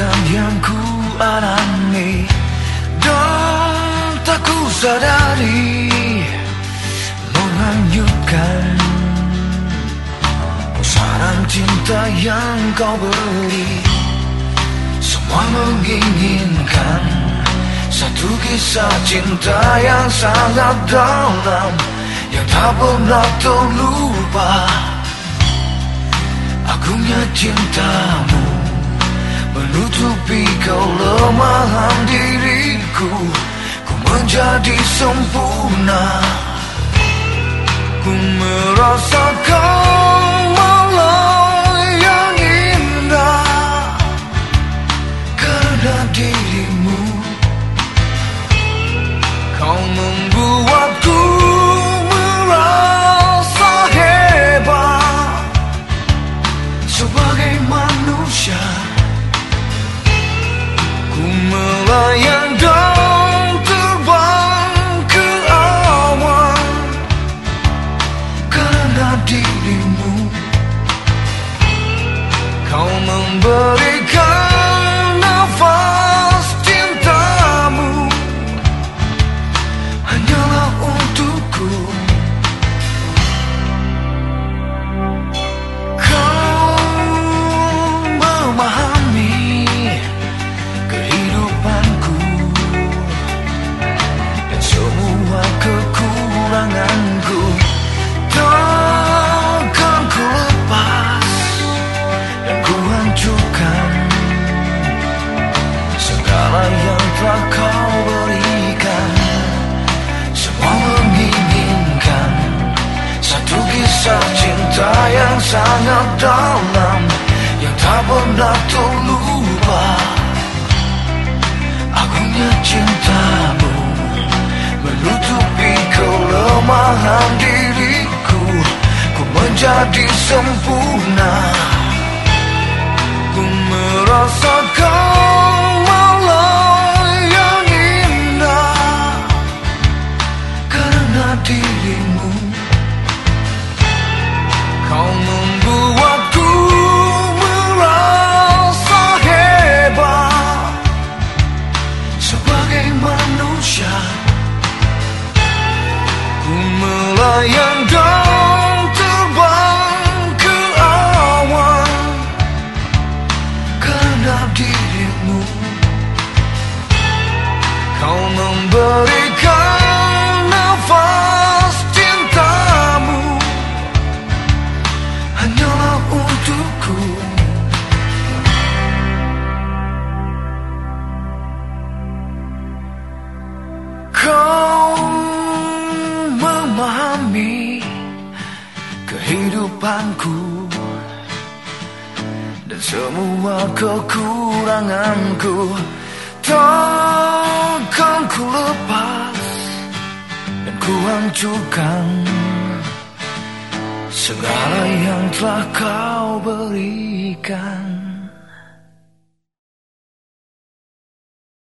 penderitaan yang ku alami Dan tak ku sadari Menghanyutkan Pusaran cinta yang kau beri. Semua menginginkan Satu kisah cinta yang sangat dalam Yang tak pernah terlupa. Agungnya cintamu Menutupi kelemahan diriku Ku menjadi sempurna. Ku merasa Yeah. Cinta yang sangat dalam Yang tak pernah terlupa. Agungnya cintamu Menutupi kelemahan diriku. Ku menjadi sempurna. Ku merasa memberikan nafas cintamu. Hanyalah untukku. Kau memahami kehidupanku dan semua kekuranganku. Takkan hancurkan segala yang telah kau berikan.